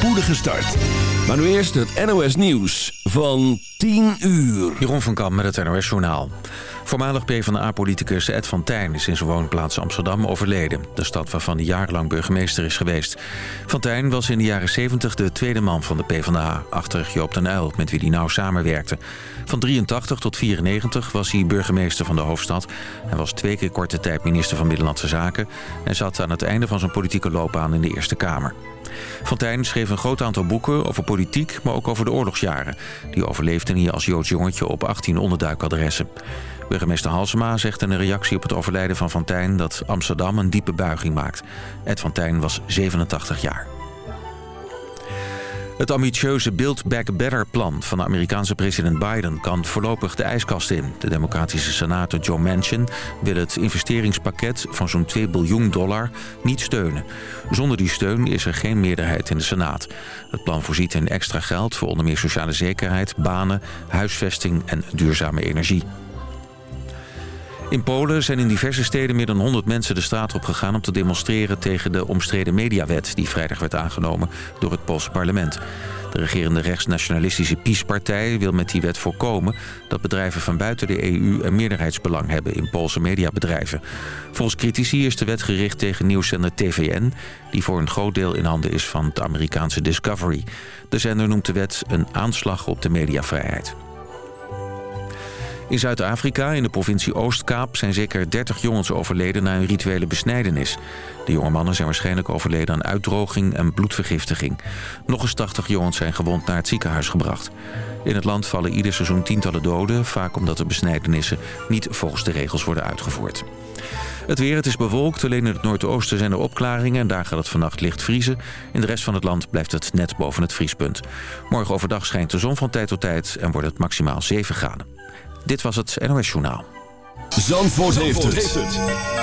spoedige start. Maar nu eerst het NOS Nieuws van 10 uur. Jeroen van Kamp met het NOS Journaal. Voormalig PvdA-politicus Ed van Tijn is in zijn woonplaats Amsterdam overleden. De stad waarvan hij jarenlang burgemeester is geweest. Van Tijn was in de jaren 70 de tweede man van de PvdA... achter Joop den Uyl, met wie hij nauw samenwerkte. Van 83 tot 94 was hij burgemeester van de hoofdstad. Hij was twee keer korte tijd minister van Binnenlandse Zaken... en zat aan het einde van zijn politieke loopbaan in de Eerste Kamer. Fontijn schreef een groot aantal boeken over politiek, maar ook over de oorlogsjaren. Die overleefde hij als Joods jongetje op 18 onderduikadressen. Burgemeester Halsema zegt in een reactie op het overlijden van Fontijn... dat Amsterdam een diepe buiging maakt. Ed Fontijn was 87 jaar. Het ambitieuze Build Back Better plan van de Amerikaanse president Biden kan voorlopig de ijskast in. De democratische senator Joe Manchin wil het investeringspakket van zo'n 2 biljoen dollar niet steunen. Zonder die steun is er geen meerderheid in de Senaat. Het plan voorziet in extra geld voor onder meer sociale zekerheid, banen, huisvesting en duurzame energie. In Polen zijn in diverse steden meer dan 100 mensen de straat op gegaan... om te demonstreren tegen de omstreden mediawet... die vrijdag werd aangenomen door het Poolse parlement. De regerende rechtsnationalistische PiS-partij wil met die wet voorkomen... dat bedrijven van buiten de EU een meerderheidsbelang hebben in Poolse mediabedrijven. Volgens critici is de wet gericht tegen nieuwszender TVN... die voor een groot deel in handen is van het Amerikaanse Discovery. De zender noemt de wet een aanslag op de mediavrijheid. In Zuid-Afrika, in de provincie Oostkaap, zijn zeker 30 jongens overleden na een rituele besnijdenis. De jonge mannen zijn waarschijnlijk overleden aan uitdroging en bloedvergiftiging. Nog eens 80 jongens zijn gewond naar het ziekenhuis gebracht. In het land vallen ieder seizoen tientallen doden, vaak omdat de besnijdenissen niet volgens de regels worden uitgevoerd. Het weer, het is bewolkt. Alleen in het noordoosten zijn er opklaringen en daar gaat het vannacht licht vriezen. In de rest van het land blijft het net boven het vriespunt. Morgen overdag schijnt de zon van tijd tot tijd en wordt het maximaal 7 graden. Dit was het NOS Journaal. Zandvoort, heeft, het.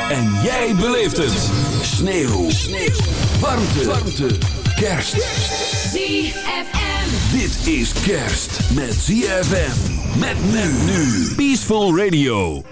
En jij beleeft het. Sneeuw. Sneeuw. Warmte. Warmte. Kerst. ZFM. Dit is kerst met ZFM. Met men nu. Peaceful Radio.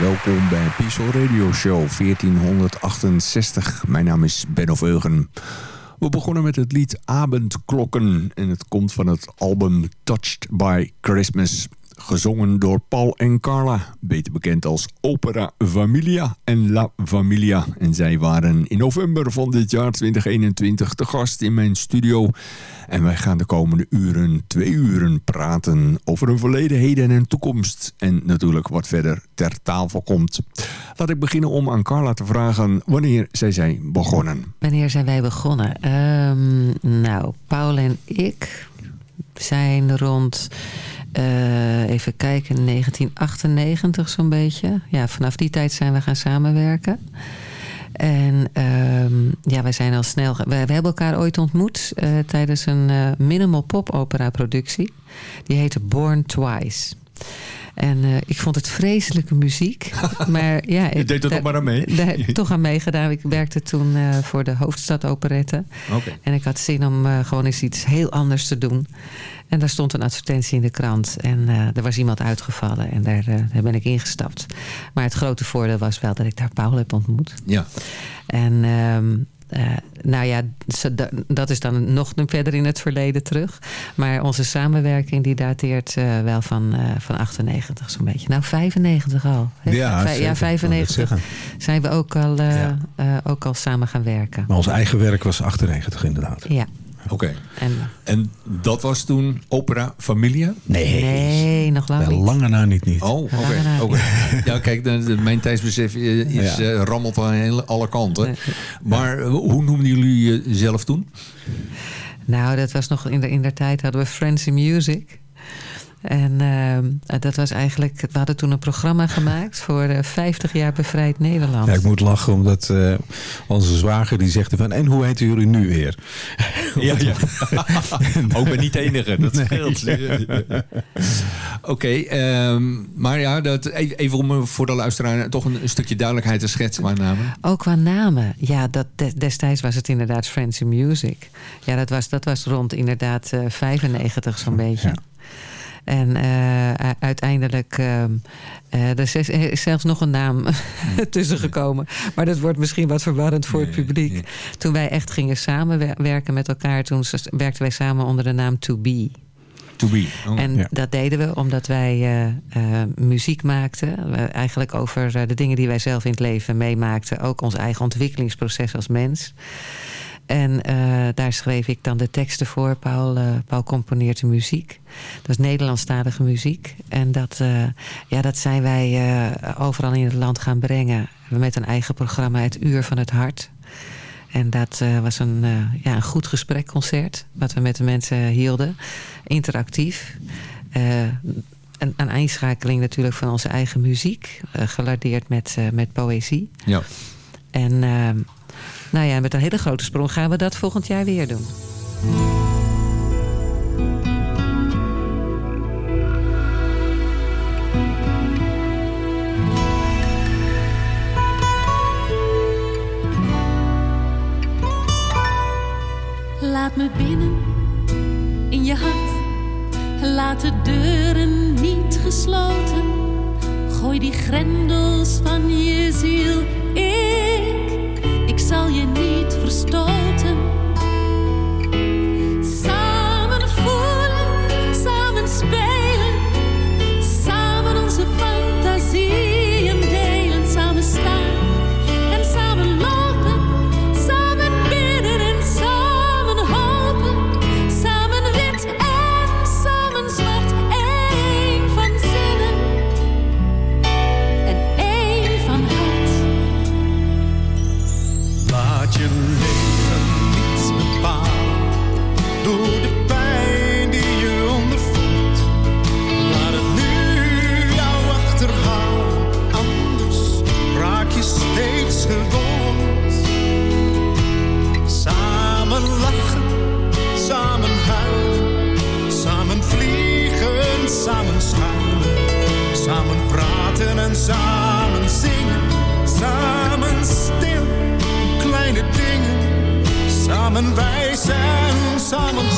Welkom bij Peaceful Radio Show 1468. Mijn naam is Benno Veugen. We begonnen met het lied Abendklokken en het komt van het album Touched by Christmas. Gezongen door Paul en Carla, beter bekend als Opera Familia en La Familia. En zij waren in november van dit jaar 2021 te gast in mijn studio. En wij gaan de komende uren, twee uren, praten over hun verleden, heden en toekomst. En natuurlijk wat verder ter tafel komt. Laat ik beginnen om aan Carla te vragen wanneer zij zijn begonnen. Wanneer zijn wij begonnen? Ehm, ik zijn rond, eh, even kijken, 1998 zo'n beetje. Ja, vanaf die tijd zijn we gaan samenwerken. En ehm, ja, wij zijn al snel. We, we hebben elkaar ooit ontmoet eh, tijdens een eh, minimal pop opera productie. Die heette Born Twice. En ik vond het vreselijke muziek. maar ja, Je deed er toch maar aan mee? Daar heb ik toch aan meegedaan. Ik werkte toen voor de Hoofdstad Operette. Oké. En ik had zin om gewoon eens iets heel anders te doen. En daar stond een advertentie in de krant. En eh, er was iemand uitgevallen. En daar, eh, daar ben ik ingestapt. Maar het grote voordeel was wel dat ik daar Paul heb ontmoet. Ja. En ehm, eh, nou ja, dat is dan nog verder in het verleden terug. Maar onze samenwerking die dateert wel van, van 98 zo'n beetje. Nou, 95 al. hè? Ja, zeker. ja Ik wou net 95 zeggen. zijn we ook al, Ja. ook al samen gaan werken. Maar ons eigen werk was 98 inderdaad. Ja, Oké. en En dat was toen Opera Familia? Nee. nee, nog lang Bij niet. lange na niet niet. Oh, oké. Oké. Ja, kijk, de, de- mijn tijdsbesef eh, is, Ja. eh, rammelt aan hele- alle kanten. Nee. Maar eh, hoe noemden jullie jezelf toen? Nou, dat was nog in de, in der tijd hadden we Friends in Music. En ehm, dat was eigenlijk, we hadden toen een programma gemaakt voor eh, 50 jaar bevrijd Nederland. Ja, ik moet lachen omdat eh, onze zwager die zegt van... En hoe heten jullie nu weer? Ja, ja. Ook ben niet de enige, dat scheelt. Oké, ehm, maar ja, dat, even even om eh, voor de luisteraar toch een, een stukje duidelijkheid te schetsen qua namen. Ook qua namen. Ja, dat, de- destijds was het inderdaad Friends in Music. Ja, dat was, dat was rond inderdaad eh 95 zo'n beetje. Ja. En eh, uiteindelijk ehm, eh, er is, zelfs nog een naam tussen gekomen. Maar dat wordt misschien wat verwarrend voor het publiek. Toen wij echt gingen samenwerken met elkaar... toen werkten wij samen onder de naam To Be. To be. Oh, En Ja. dat deden we omdat wij eh, muziek maakten. Eigenlijk over de dingen die wij zelf in het leven meemaakten. Ook ons eigen ontwikkelingsproces als mens. En eh, daar schreef ik dan de teksten voor. Paul, eh, Paul componeert de muziek. Dat is Nederlandstalige muziek. En dat, eh, ja, dat zijn wij overal in het land gaan brengen. Met een eigen programma, Het Uur van het Hart. En dat was een, ja, een goed gesprekconcert. Wat we met de mensen hielden. Interactief. Eh, een, een einschakeling natuurlijk van onze eigen muziek. gelardeerd met, met poëzie. Ja. En nou ja, met een hele grote sprong gaan we dat volgend jaar weer doen. Laat me binnen in je hart. Laat de deuren niet gesloten. Gooi die grendels van je ziel. Ik, ik zal samen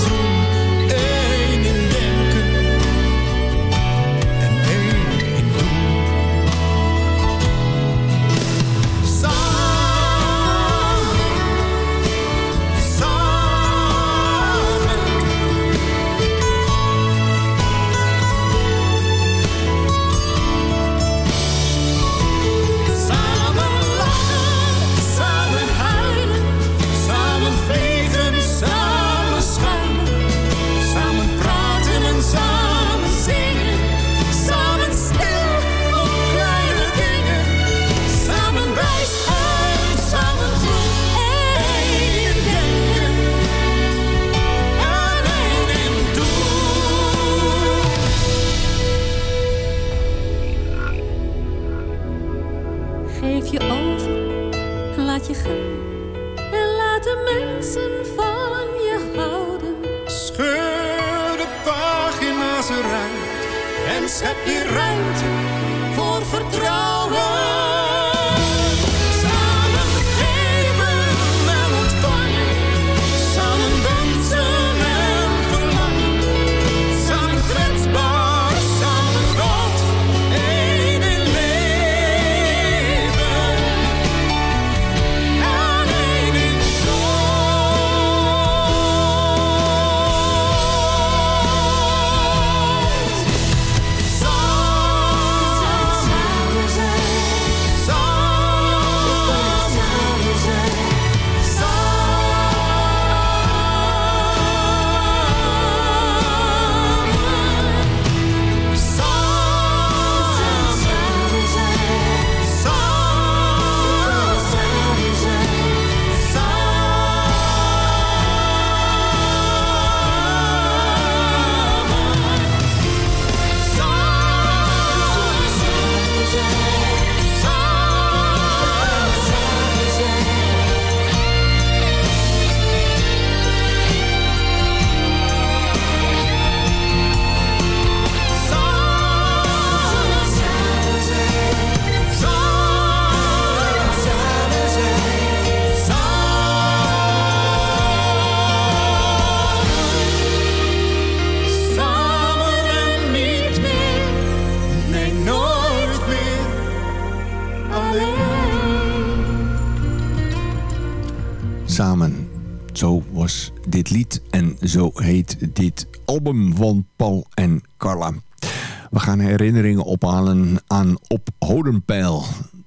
herinneringen ophalen aan Op Hodenpeil.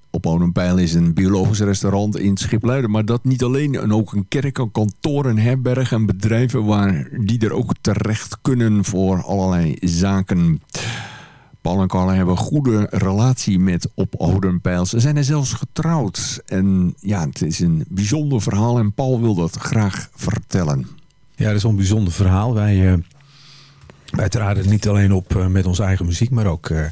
Op Hodenpeil is een biologisch restaurant in Schipluiden. Maar dat niet alleen, en ook een kerk, een kantoor, een herberg en bedrijven... waar die er ook terecht kunnen voor allerlei zaken. Paul en Carla hebben een goede relatie met Op Hodenpeil. Ze zijn er zelfs getrouwd. En ja, het is een bijzonder verhaal en Paul wil dat graag vertellen. Ja, dat is een bijzonder verhaal. Wij, eh, wij traden niet alleen op eh, met onze eigen muziek, maar ook eh,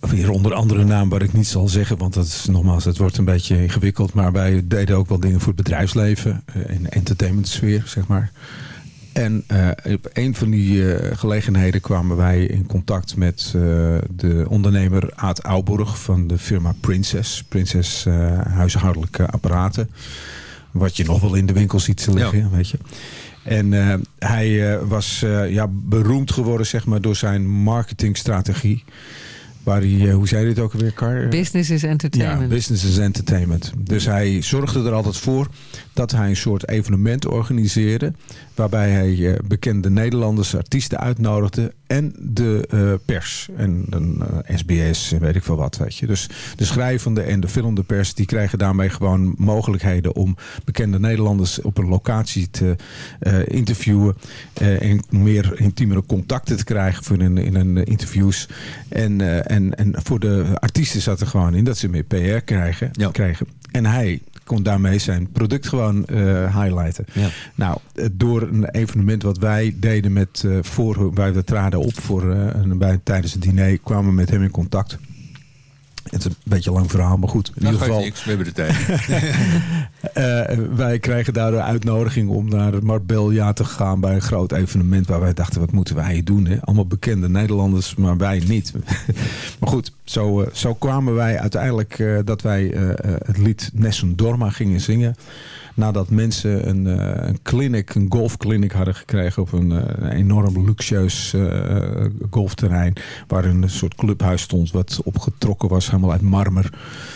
weer onder andere naam waar ik niet zal zeggen, want dat is nogmaals, het wordt een beetje ingewikkeld. Maar wij deden ook wel dingen voor het bedrijfsleven, eh, in de entertainmentsfeer, zeg maar. En op een van die gelegenheden kwamen wij in contact met de ondernemer Aad Auburg van de firma Princess. Princess huishoudelijke apparaten. Wat je nog wel in de winkel ziet liggen, weet je. En eh, hij eh, was eh, ja, beroemd geworden zeg maar, door zijn marketingstrategie. Waar hij, eh, hoe zei hij dit ook alweer, Kar? Business is entertainment. Ja, business is entertainment. Dus hij zorgde er altijd voor dat hij een soort evenement organiseerde. Waarbij hij eh, bekende Nederlandse artiesten uitnodigde. En de eh, pers. En een eh, SBS en weet ik veel wat, weet je. Dus de schrijvende en de filmende pers... die krijgen daarmee gewoon mogelijkheden... om bekende Nederlanders op een locatie te interviewen. en meer intiemere contacten te krijgen voor in, in een interviews. En, eh, en, en voor de artiesten zat er gewoon in dat ze meer PR krijgen. Ja. krijgen. En hij kon daarmee zijn product gewoon eh, highlighten. Ja. Nou, eh, door een evenement wat wij deden met eh voor wij we traden op voor een, bij, tijdens het diner, kwamen we met hem in contact. Het is een beetje een lang verhaal, maar goed. In ieder geval, we hebben de tijd. eh, wij krijgen daar de uitnodiging om naar Marbella te gaan bij een groot evenement waar wij dachten, wat moeten wij hier doen? Hè? Allemaal bekende Nederlanders, maar wij niet. maar goed, zo, eh, zo kwamen wij uiteindelijk eh, dat wij het lied Nessun Dorma gingen zingen. Nadat mensen een, eh, een clinic, een golfclinic hadden gekregen op een, eh, een enorm luxueus eh, golfterrein. Waar een soort clubhuis stond wat opgetrokken was, helemaal uit marmer.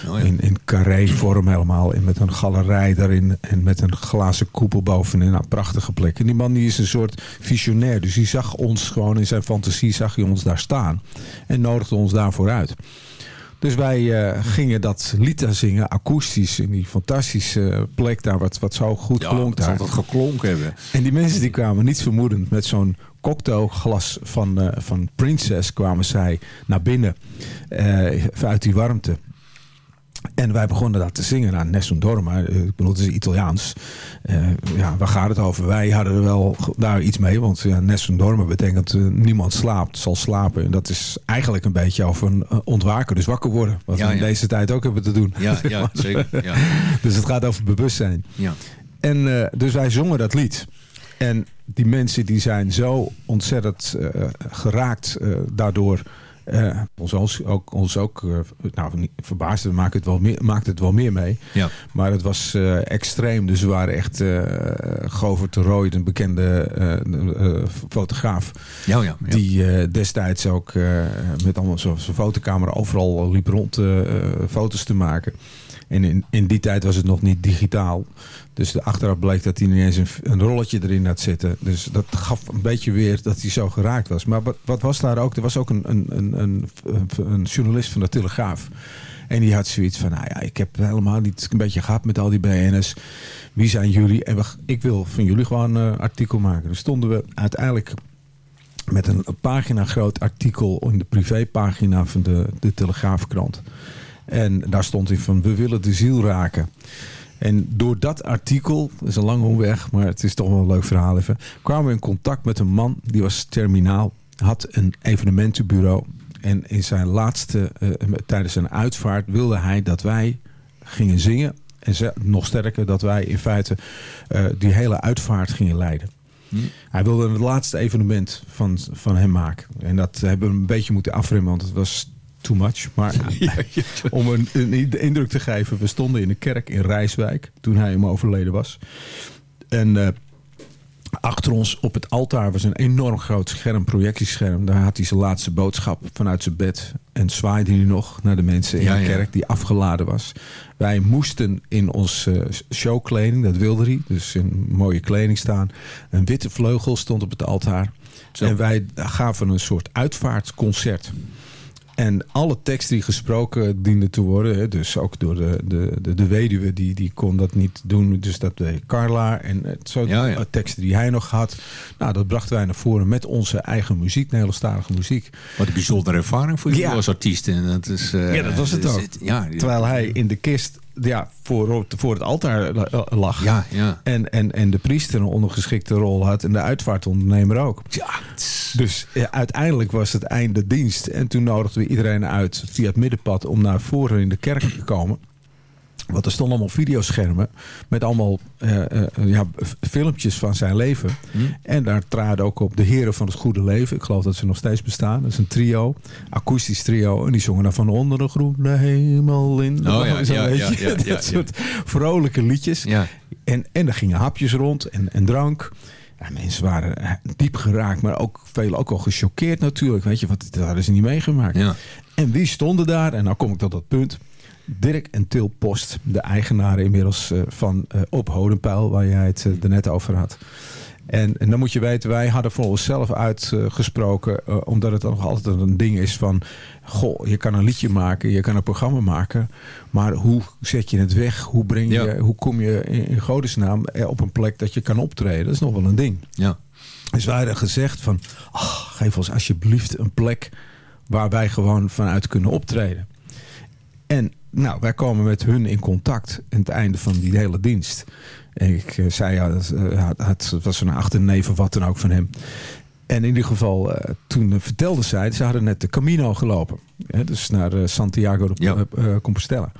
Oh ja. In, in carré-vorm helemaal. En met een galerij daarin. En met een glazen koepel bovenin. Nou, prachtige plek. En die man die is een soort visionair. Dus die zag ons gewoon in zijn fantasie, zag hij ons daar staan. En nodigde ons daarvoor uit. Dus wij eh, gingen dat lied daar zingen, akoestisch, in die fantastische plek daar, wat, wat zo goed klonk het zal daar. dat geklonken hebben. En die mensen die kwamen niets vermoedend met zo'n cocktailglas van, eh, van Princess kwamen zij naar binnen eh, uit die warmte. En wij begonnen dat te zingen aan Nessun Dorma. Eh, Ik bedoel, het is Italiaans. Eh, ja, waar gaat het over? Wij hadden er wel daar iets mee. Want ja, Nessun Dorma betekent eh, niemand slaapt, zal slapen. En dat is eigenlijk een beetje over een ontwaken. Dus wakker worden. Wat Ja, we in ja. deze tijd ook hebben te doen. Ja, ja zeker. Ja. Dus het gaat over bewustzijn. Ja. En dus wij zongen dat lied. En die mensen die zijn zo ontzettend geraakt daardoor uh, ons ook, ons ook uh, nou, verbaasd, we maken het wel meer, maakt het wel meer mee. Ja. Maar het was uh, extreem. Dus we waren echt uh, Govert de Rooij, een bekende fotograaf. Ja, ja, ja. Die destijds ook met allemaal zo'n fotocamera overal liep rond foto's te maken. En in, in die tijd was het nog niet digitaal. Dus achteraf bleek dat hij niet eens een, rolletje erin had zitten. Dus dat gaf een beetje weer dat hij zo geraakt was. Maar wat, wat was daar ook? Er was ook een, een, een, journalist van de Telegraaf. En die had zoiets van, nou ja, ik heb helemaal niet een beetje gehad met al die BN'ers. Wie zijn jullie? En ik wil van jullie gewoon een artikel maken. Dus stonden we uiteindelijk met een, een pagina groot artikel in de privépagina van de, de Telegraafkrant. En daar stond hij van, we willen de ziel raken. En door dat artikel, dat is een lange omweg, maar het is toch wel een leuk verhaal even, kwamen we in contact met een man die was terminaal, had een evenementenbureau. En in zijn laatste, uh, tijdens zijn uitvaart wilde hij dat wij gingen zingen. En ze, nog sterker, dat wij in feite uh, die hele uitvaart gingen leiden. Hm. Hij wilde het laatste evenement van, van hem maken. En dat hebben we een beetje moeten afremmen, want het was too much. Maar om een, een, indruk te geven, we stonden in de kerk in Rijswijk toen hij hem overleden was. En uh, achter ons op het altaar was een enorm groot scherm, projectiescherm. Daar had hij zijn laatste boodschap vanuit zijn bed. En zwaaide hij nog naar de mensen in de kerk die afgeladen was. Wij moesten in onze showkleding, dat wilde hij. Dus in mooie kleding staan. Een witte vleugel stond op het altaar. En wij gaven een soort uitvaartconcert. En alle teksten die gesproken dienden te worden, dus ook door de, de, de, de, weduwe, die, die kon dat niet doen. Dus dat deed Carla. En het soort ja, teksten die hij nog had. Nou, dat brachten wij naar voren met onze eigen muziek, Nederlandstalige muziek. Wat een bijzondere ervaring voor je als artiest. En dat is, uh, ja, dat was het ook. ja, Terwijl hij in de kist ja, voor, voor het altaar lag. Ja, ja. En, en, en de priester een ondergeschikte rol had. En de uitvaartondernemer ook. Ja. Dus ja, uiteindelijk was het einde dienst. En toen nodigden we iedereen uit via het middenpad om naar voren in de kerk te komen. Want er stonden allemaal videoschermen met allemaal uh, uh, ja, filmpjes van zijn leven. Hm. En daar traden ook op de heren van het goede leven. Ik geloof dat ze nog steeds bestaan. Dat is een trio, akoestisch trio. En die zongen dan van onder de groene hemel in. Oh, ja, ja, ja, ja, Dat soort vrolijke liedjes. En, en er gingen hapjes rond en, en drank. Ja, mensen waren eh, diep geraakt, maar ook veel ook al gechoqueerd natuurlijk. Weet je, wat dat hadden ze niet meegemaakt. En wie stonden daar? En nou kom ik tot dat punt. Dirk en Til Post, de eigenaren inmiddels uh, van uh, Op Hodenpijl, waar jij het uh, net over had. En, en, dan moet je weten, wij hadden voor onszelf uitgesproken, omdat het nog altijd een ding is van, goh, je kan een liedje maken, je kan een programma maken, maar hoe zet je het weg? Hoe, breng je, hoe kom je in, in godesnaam op een plek dat je kan optreden? Dat is nog wel een ding. Ja. Dus wij hadden gezegd van, oh, geef ons alsjeblieft een plek waar wij gewoon vanuit kunnen optreden. En nou, wij komen met hun in contact aan het einde van die hele dienst. En ik uh, zei, ja, het, uh, het, was een achterneven wat dan ook van hem. En in ieder geval, uh, toen vertelde zij, ze hadden net de Camino gelopen. Hè, dus naar Santiago de ja. Compostela.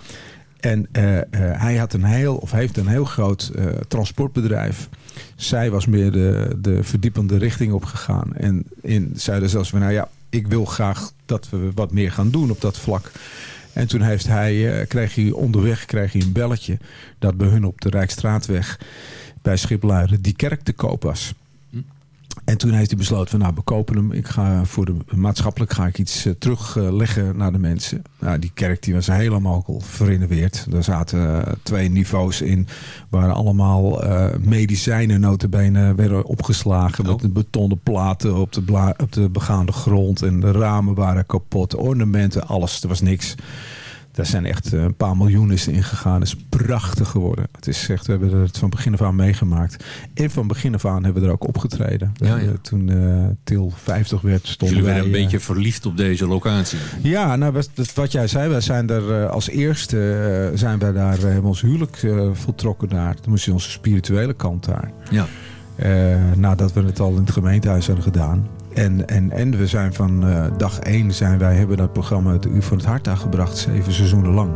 En hij had een heel, of heeft een heel groot transportbedrijf. Zij was meer de, de verdiepende richting opgegaan. En in, zeiden zelfs van, nou ja, ik wil graag dat we wat meer gaan doen op dat vlak. En toen heeft hij, uh, kreeg hij onderweg kreeg hij een belletje dat bij hun op de Rijkstraatweg bij Schipluiden die kerk te koop was. En toen heeft hij besloten van nou, we kopen hem. Ik ga voor de maatschappelijk ga ik iets uh, terugleggen naar de mensen. Nou, die kerk die was helemaal verinoveerd. Daar zaten uh, twee niveaus in. Waar allemaal uh, medicijnen notabene werden opgeslagen. Oh. Met betonnen platen op de, op de begaande grond. En de ramen waren kapot. Ornamenten, alles. Er was niks. Daar zijn echt eh, een paar miljoen is ingegaan. Het is prachtig geworden. Het is echt, we hebben het van begin af aan meegemaakt. En van begin af aan hebben we er ook opgetreden. Ja, ja. Toen uh, Til 50 werd, stonden Jullie wij... een beetje verliefd op deze locatie. Ja, nou, wat jij zei, wij zijn er als eerste zijn wij daar hebben ons huwelijk voltrokken daar. Toen moest je onze spirituele kant daar. Ja. nadat we het al in het gemeentehuis hadden gedaan. En, en, en we zijn van uh, dag 1 zijn wij, hebben dat programma het Uur van het Hart aangebracht, zeven seizoenen lang.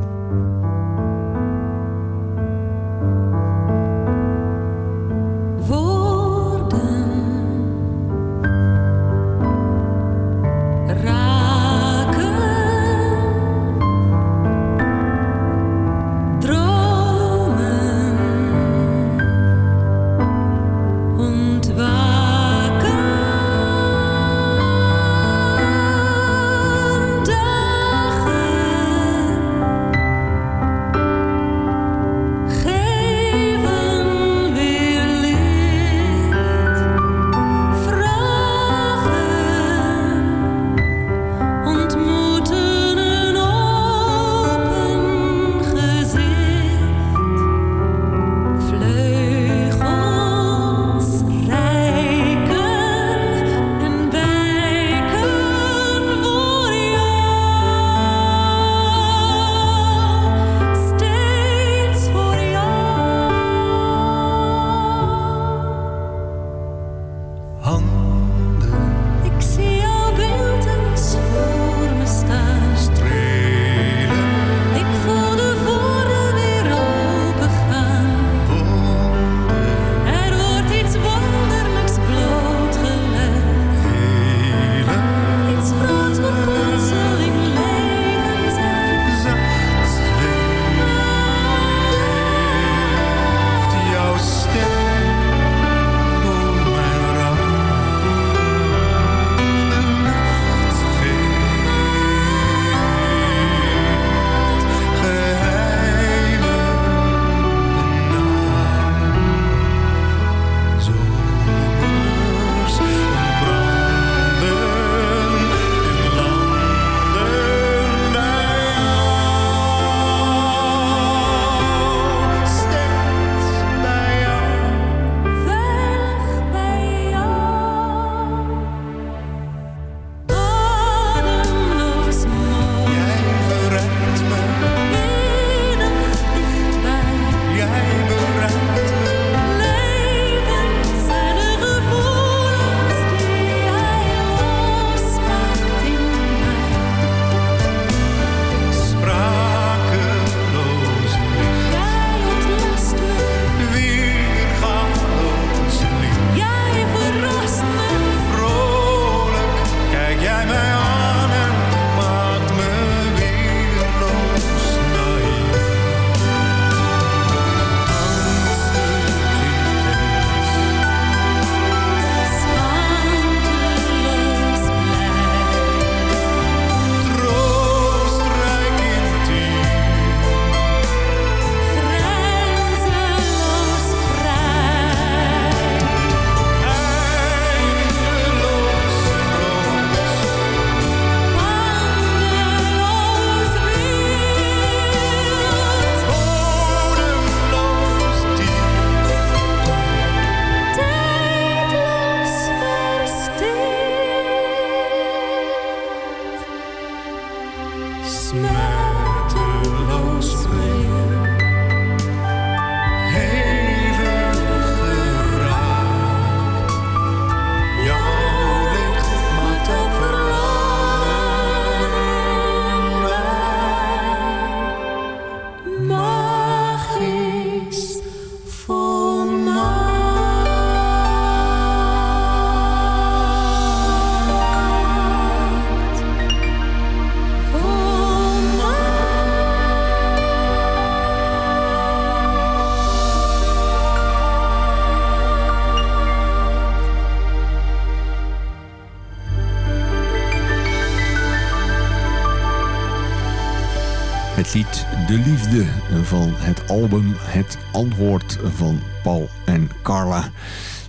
Het lied De Liefde van het album Het Antwoord van Paul en Carla.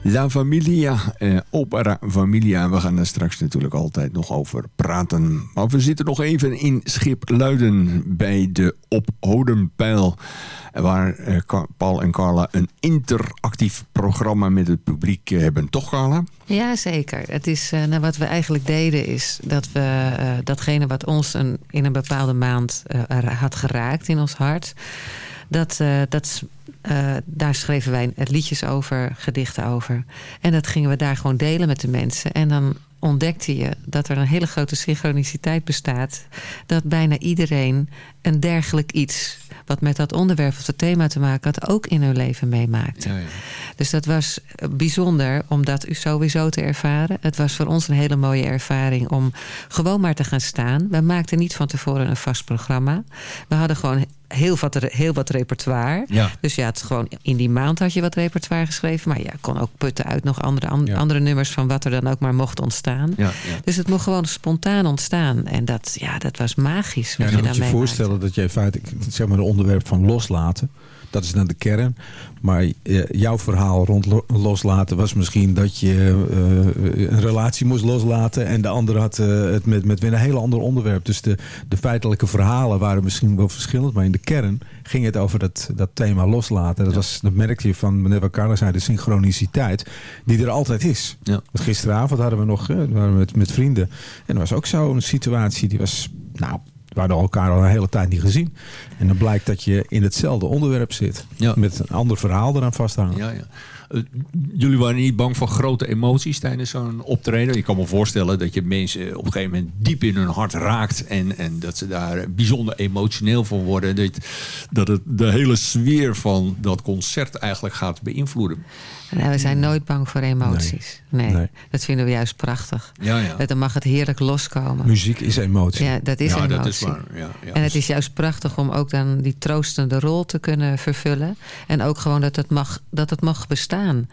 La Familia, eh, Opera Familia. We gaan daar straks natuurlijk altijd nog over praten. Maar we zitten nog even in Schipluiden bij de Ophodenpijl. Waar eh, Paul en Carla een interactief programma met het publiek eh, hebben. Toch Carla? Ja, zeker. Het is, uh, nou, wat we eigenlijk deden is dat we uh, datgene wat ons in een bepaalde maand had geraakt in ons hart... Dat, dat uh, daar schreven wij liedjes over, gedichten over. En dat gingen we daar gewoon delen met de mensen. En dan ontdekte je dat er een hele grote synchroniciteit bestaat. Dat bijna iedereen een dergelijk iets... wat met dat onderwerp of het thema te maken had... ook in hun leven meemaakt. Ja, ja. Dus dat was bijzonder om dat sowieso te ervaren. Het was voor ons een hele mooie ervaring om gewoon maar te gaan staan. We maakten niet van tevoren een vast programma. We hadden gewoon heel wat, heel wat repertoire. Ja. Dus ja, het gewoon in die maand had je wat repertoire geschreven. Maar ja, kon ook putten uit nog andere, andere nummers van wat er dan ook maar mocht ontstaan. Ja, dus het mocht gewoon spontaan ontstaan. En dat, ja, dat was magisch. Wat je, je moet je voorstellen dat je in feite zeg maar, een onderwerp van loslaten dat is dan de kern. Maar uh, jouw verhaal rond loslaten was misschien dat je uh, een relatie moest loslaten. En de andere had uh, het met, met weer een heel ander onderwerp. Dus de, de feitelijke verhalen waren misschien wel verschillend. Maar in de kern ging het over dat, dat thema loslaten. Dat, was, dat merkte je van, meneer Carla zei, de synchroniciteit. Die er altijd is. Ja. gisteravond hadden we nog waren we met, met vrienden. En er was ook zo'n situatie. Die was, nou, we hadden elkaar al een hele tijd niet gezien. En dan blijkt dat je in hetzelfde onderwerp zit. Met een ander verhaal eraan vasthangen. Ja, ja. Uh, jullie waren niet bang voor grote emoties tijdens zo'n optreden? Je kan me voorstellen dat je mensen op een gegeven moment diep in hun hart raakt. En, en dat ze daar bijzonder emotioneel van worden. Dat, dat het de hele sfeer van dat concert eigenlijk gaat beïnvloeden. Nou, we zijn nooit bang voor emoties. Nee. Dat vinden we juist prachtig. Ja, ja. Dan mag het heerlijk loskomen. Muziek is emotie. Ja, dat is ja, emotie. Dat is waar. Ja, ja. En het is juist prachtig om ook dan die troostende rol te kunnen vervullen. En ook gewoon dat het mag, dat het mag bestaan.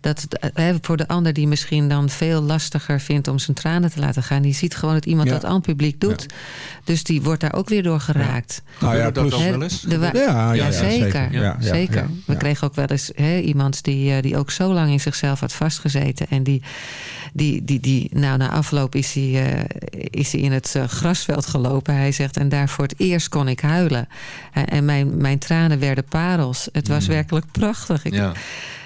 Dat hè, voor de ander die misschien dan veel lastiger vindt om zijn tranen te laten gaan. Die ziet gewoon dat iemand dat aan het publiek doet. Dus die wordt daar ook weer door geraakt. Nou ja, dat wel eens? ja, ja, zeker. zeker. We kregen ook wel eens hè, iemand die, eh, die ook zo lang in zichzelf had vastgezeten. En die, die, die, die nou na afloop is hij, uh, is hij in het uh, grasveld gelopen. Hij zegt, en daar voor het eerst kon ik huilen. en mijn, mijn tranen werden parels. Het was mm. werkelijk prachtig. Ik,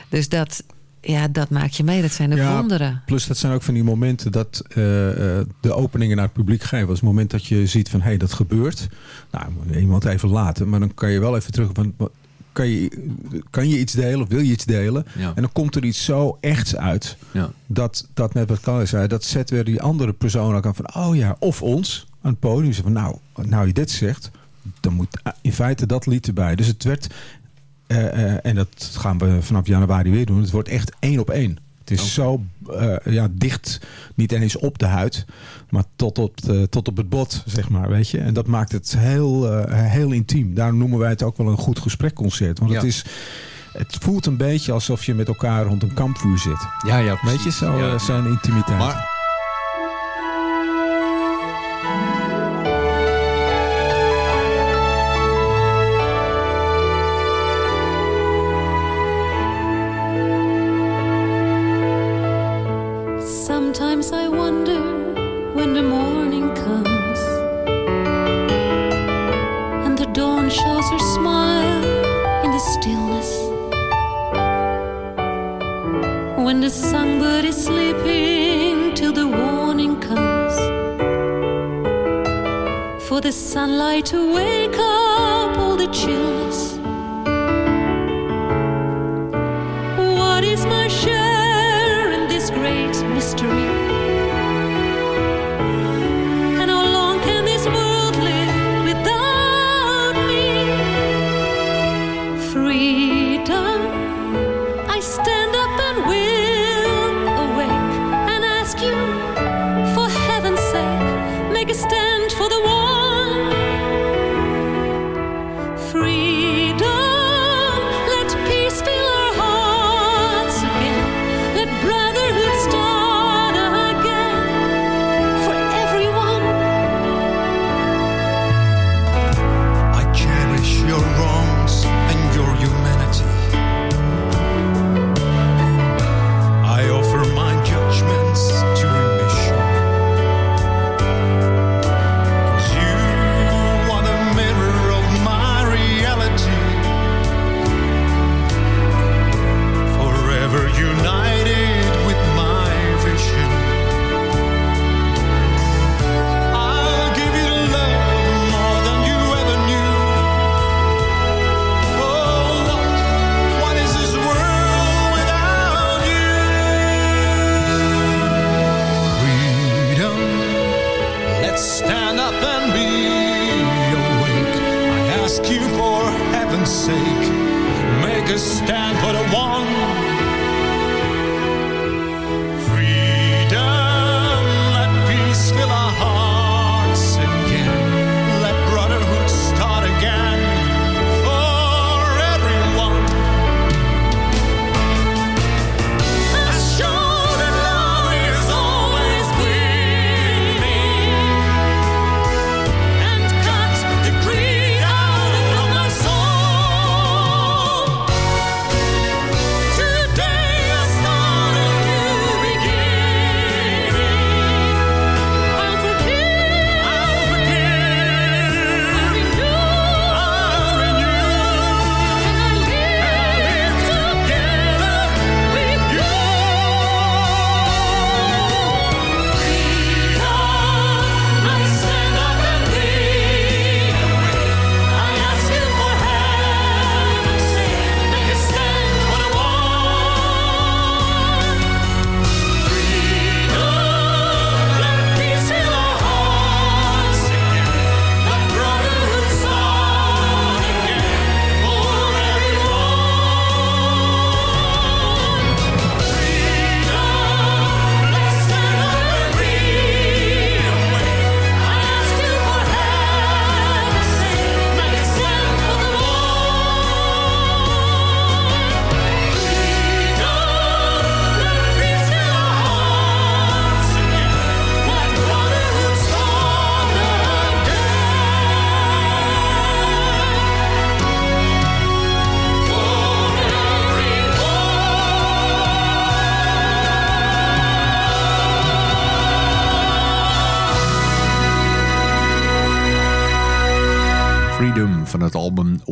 dus dat, ja, dat maak je mee. Dat zijn de ja, wonderen. Plus dat zijn ook van die momenten dat uh, de openingen naar het publiek geven. Als het moment dat je ziet van hé, hey, dat gebeurt. Nou, iemand even laten. Maar dan kan je wel even terug. Van, kan, je, kan je iets delen of wil je iets delen? Ja. En dan komt er iets zo echts uit. Ja. Dat, dat net wat Carla zei. Dat zet weer die andere persoon ook aan van oh ja, of ons aan het podium. Van nou, nou je dit zegt dan moet in feite dat lied erbij. Dus het werd eh, eh, en dat gaan we vanaf januari weer doen. Het wordt echt één op één. Het is zo uh, ja, dicht, niet eens op de huid, maar tot op, tot op het bot, zeg maar, weet je. En dat maakt het heel, heel intiem. Daarom noemen wij het ook wel een goed gesprekconcert. Want het is... Het voelt een beetje alsof je met elkaar rond een kampvuur zit. Ja, ja, Weet je, zo'n zo intimiteit. Maar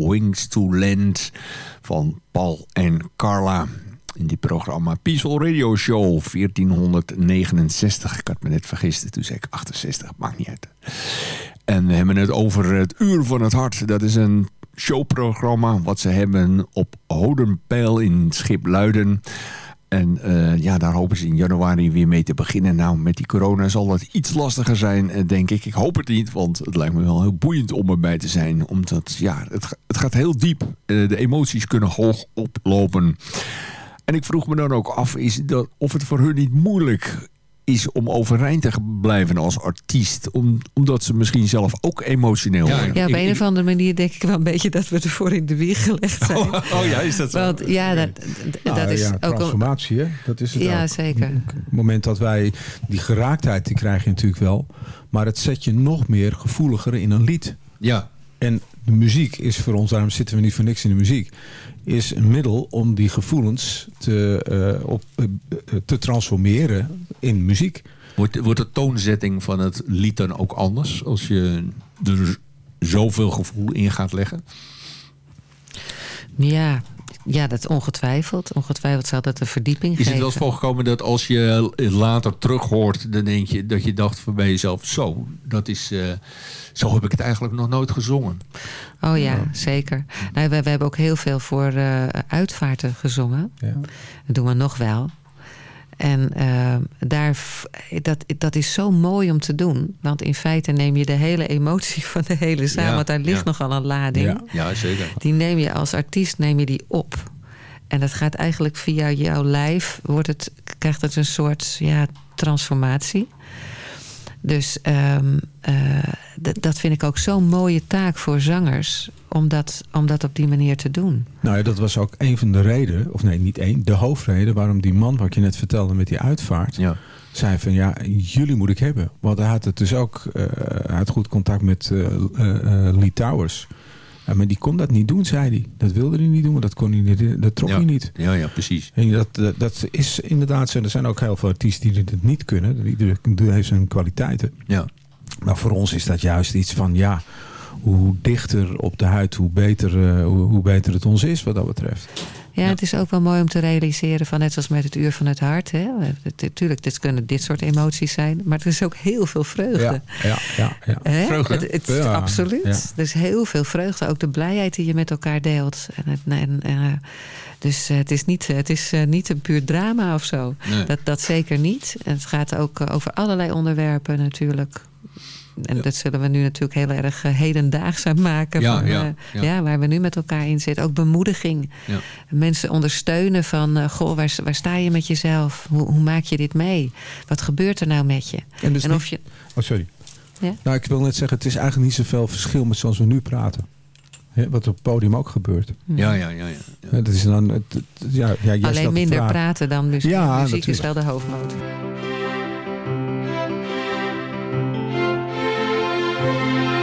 Wings to Land van Paul en Carla. In die programma Peaceful Radio Show 1469. Ik had me net vergist, toen zei ik 68, maakt niet uit. En we hebben het over het Uur van het Hart. Dat is een showprogramma wat ze hebben op Hodenpeil in Schipluiden. En uh, ja, daar hopen ze in januari weer mee te beginnen. Nou, met die corona zal dat iets lastiger zijn, eh, denk ik. Ik hoop het niet, want het lijkt me wel heel boeiend om erbij te zijn. Omdat, ja, het, het gaat heel diep. Uh, de emoties kunnen hoog oplopen. En ik vroeg me dan ook af, is dat, of het voor hun niet moeilijk is om overeind te blijven als artiest. Om, omdat ze misschien zelf ook emotioneel ja, worden. Ja, op een of andere manier denk ik wel een beetje dat we ervoor in de wieg gelegd zijn. Oh, oh ja, is dat zo? Want ja, dat, nou, dat is ja, ook transformatie, hè? Dat is het Ja, ook. zeker. Het moment dat wij die geraaktheid, die krijg je natuurlijk wel. Maar het zet je nog meer gevoeliger in een lied. Ja. En de muziek is voor ons, daarom zitten we niet voor niks in de muziek is een middel om die gevoelens te, uh, op, uh, te transformeren in muziek. Wordt, wordt de toonzetting van het lied dan ook anders als je er zoveel gevoel in gaat leggen? Ja, ja, dat ongetwijfeld. Ongetwijfeld zal dat een verdieping is geven. Is het wel eens voorgekomen dat als je later terug hoort... dan denk je dat je dacht van bij jezelf... zo, dat is, uh, zo heb ik het eigenlijk nog nooit gezongen. Oh ja, ja. zeker. Nou, we, we, hebben ook heel veel voor uh, uitvaarten gezongen. Ja. Dat doen we nog wel. En uh, daar, dat, dat is zo mooi om te doen. Want in feite neem je de hele emotie van de hele zaal. Ja, want daar ligt ja. nogal een lading. Ja. Ja, zeker. Die neem je als artiest neem je die op. En dat gaat eigenlijk via jouw lijf. Wordt het, krijgt het een soort ja, transformatie. Dus um, uh, dat vind ik ook zo'n mooie taak voor zangers. Om dat, om dat op die manier te doen. Nou ja, dat was ook een van de redenen. Of nee, niet één. De hoofdreden waarom die man, wat je net vertelde met die uitvaart. Ja. zei van ja, jullie moet ik hebben. Want hij had het dus ook. Uh, hij had goed contact met uh, Lee Towers. Ja, maar die kon dat niet doen, zei hij. Dat wilde hij niet doen, maar dat, kon hij niet, dat trok ja. hij niet. Ja, ja, precies. En dat, dat, dat is inderdaad zo. Er zijn ook heel veel artiesten die dit niet kunnen. Iedereen heeft zijn kwaliteiten. Ja. Maar voor ons is dat juist iets van ja, hoe dichter op de huid, hoe beter, uh, hoe, hoe, beter het ons is wat dat betreft. Ja, het is ook wel mooi om te realiseren van net zoals met het uur van het hart. Hè? Tuurlijk, dit kunnen dit soort emoties zijn, maar er is ook heel veel vreugde. Ja, ja, ja. Vreugde? Het, het, Ja, absoluut. ja. Er is heel veel vreugde. Ook de blijheid die je met elkaar deelt. En, het- en, eh, dus eh, het is, niet, het is eh, niet een puur drama of zo. Nee. Dat, dat zeker niet. En het gaat ook over allerlei onderwerpen natuurlijk. En dat zullen we nu natuurlijk heel erg eh, hedendaags aan maken. Ja, van, ja, eh, ja. waar we nu met elkaar in zitten. Ook bemoediging. Ja. Mensen ondersteunen van... eh, goh, waar, waar sta je met jezelf? Hoe, hoe maak je dit mee? Wat gebeurt er nou met je? En dus en of je... Oh, sorry. Ja? Nou, ik wil net zeggen, het is eigenlijk niet zoveel verschil met zoals we nu praten. Wat op het podium ook gebeurt. Ja, ja, ja. ja. Dat is dan, het, het- ja, ja, Alleen de minder praten dan muziek. Ja, muziek is wel de hoofdmoot. Hoe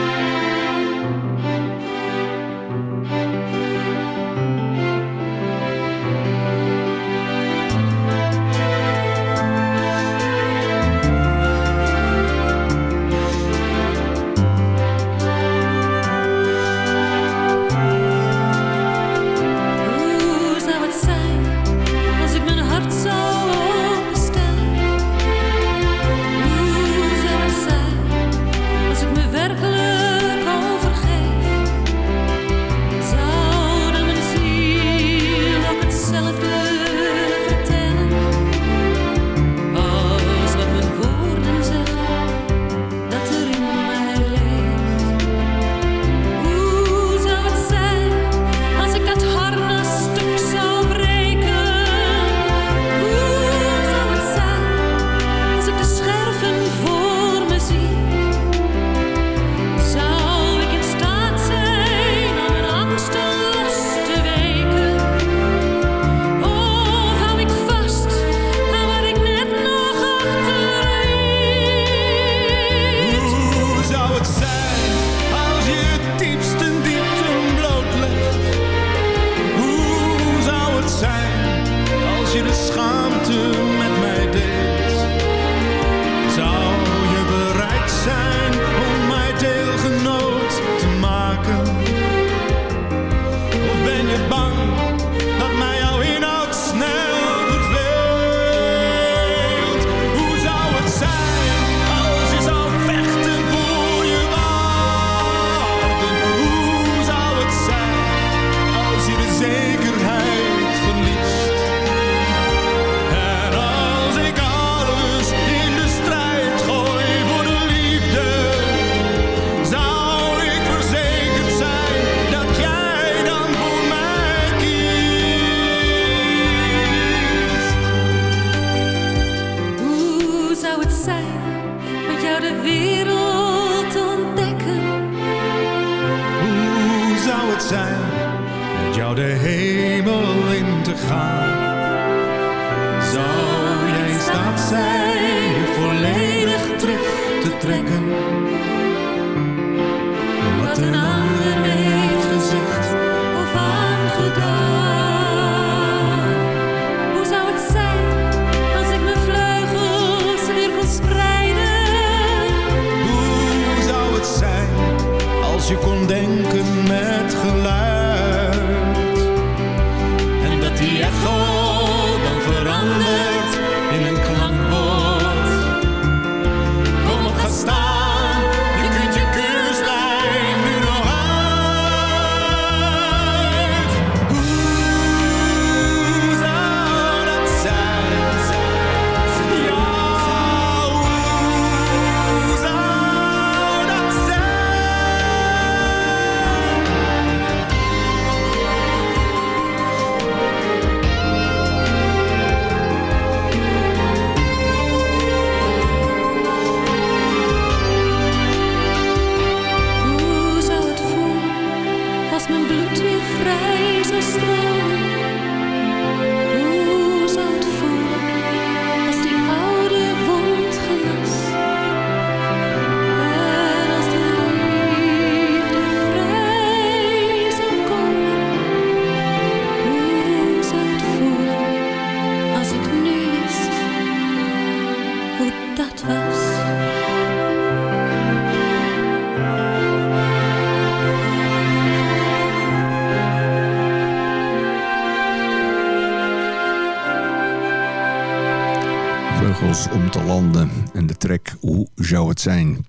Zijn?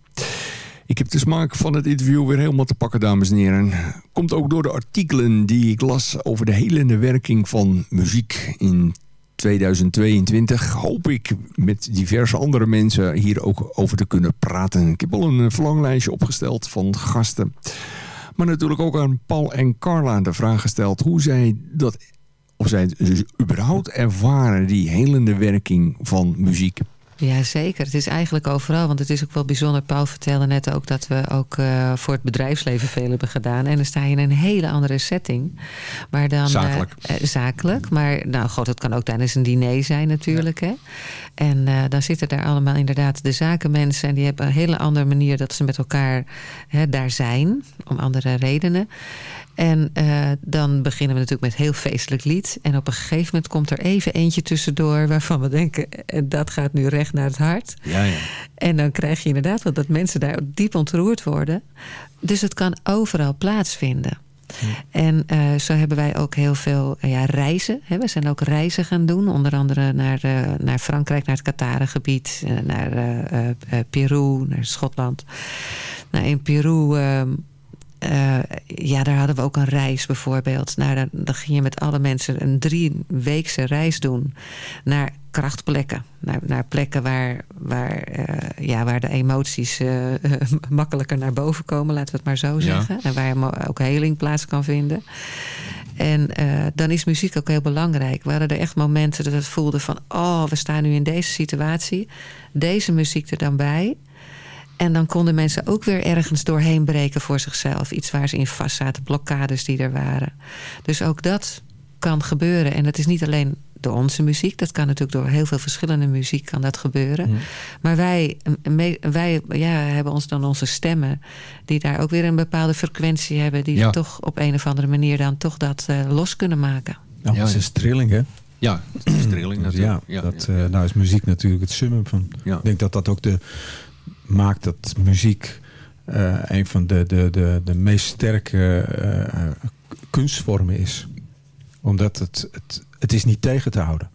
Ik heb de smaak van het interview weer helemaal te pakken, dames en heren. Komt ook door de artikelen die ik las over de helende werking van muziek in 2022. Hoop ik met diverse andere mensen hier ook over te kunnen praten. Ik heb al een verlanglijstje opgesteld van gasten. Maar natuurlijk ook aan Paul en Carla de vraag gesteld hoe zij dat of zij dus überhaupt ervaren, die helende werking van muziek. Ja, zeker. Het is eigenlijk overal. Want het is ook wel bijzonder. Paul vertelde net ook dat we ook uh, voor het bedrijfsleven veel hebben gedaan. En dan sta je in een hele andere setting. Maar dan, zakelijk. Uh, uh, zakelijk. Maar nou god, het kan ook tijdens een diner zijn natuurlijk. Ja. Hè? En dan zitten daar allemaal inderdaad de zakenmensen. En die hebben een hele andere manier dat ze met elkaar hè, daar zijn. Om andere redenen. En uh, dan beginnen we natuurlijk met heel feestelijk lied. En op een gegeven moment komt er even eentje tussendoor... waarvan we denken, dat gaat nu recht naar het hart. Ja, ja. En dan krijg je inderdaad wel dat mensen daar diep ontroerd worden. Dus het kan overal plaatsvinden. Hm. En uh, zo hebben wij ook heel veel uh, ja, reizen. Hè. We zijn ook reizen gaan doen. Onder andere naar, uh, naar Frankrijk, naar het Qatarengebied. naar Peru, naar Schotland. Nou, in Peru... uh, ja, daar hadden we ook een reis bijvoorbeeld. Nou, dan, dan ging je met alle mensen een drieweekse reis doen naar krachtplekken. Naar, naar plekken waar, waar, uh, ja, waar de emoties uh, makkelijker naar boven komen, laten we het maar zo zeggen. Ja. En waar ook heling plaats kan vinden. En dan is muziek ook heel belangrijk. We hadden er echt momenten dat het voelde van... oh, we staan nu in deze situatie. Deze muziek er dan bij. En dan konden mensen ook weer ergens doorheen breken voor zichzelf. Iets waar ze in vast zaten, blokkades die er waren. Dus ook dat kan gebeuren. En dat is niet alleen door onze muziek. Dat kan natuurlijk door heel veel verschillende muziek kan dat gebeuren. Maar wij, wij ja, hebben ons dan onze stemmen... die daar ook weer een bepaalde frequentie hebben... die ja. toch op een of andere manier dan toch dat uh, los kunnen maken. Ja, het is een trilling, hè? Ja, het is trilling natuurlijk. Ja, dat, uh, nou is muziek natuurlijk het summum van... Ik denk dat dat ook de maakt dat muziek uh, een van de, de, de, de meest sterke uh, kunstvormen is. Omdat het, het, het is niet tegen te houden.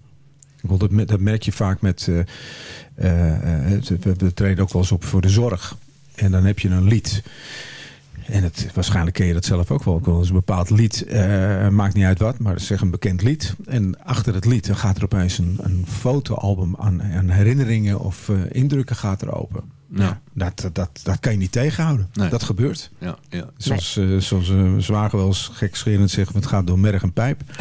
Dat, dat merk je vaak met... Uh, we treden ook wel eens op voor de zorg. En dan heb je een lied. En het, waarschijnlijk ken je dat zelf ook wel. Ik wil eens een bepaald lied, uh, maakt niet uit wat, maar zeg een bekend lied. En achter het lied dan gaat er opeens een, een fotoalbum aan, aan herinneringen of uh, indrukken gaat er open. Ja. Dat, dat, dat kan je niet tegenhouden. Nee. Dat gebeurt. Ja, ja. Zoals, nee. uh, zoals uh, zwager wel eens gekscherend zegt, het gaat door merg en pijp.